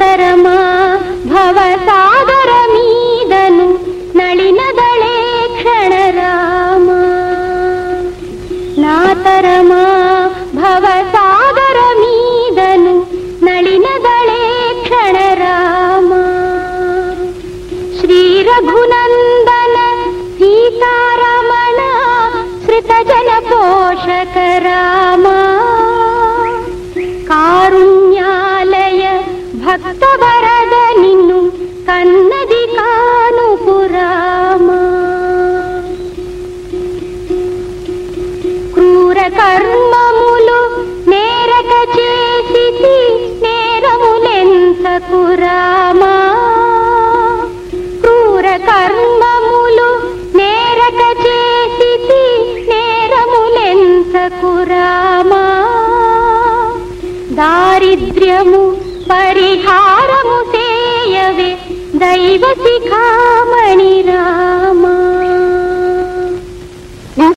भव सातर भव सा नलिनदले क्षणराम श्रीरघुनन्दन सीतारमणा श्रुतजय पोषकरा భక్త నిన్ను కన్నది క్రూర కర్మములు నేరక చేసి నేరములెంత క్రూర కర్మములు నేరక చేసి నేరములెంత దారిద్ర్యము परिहारमुयवे दैव शिखा मणिरा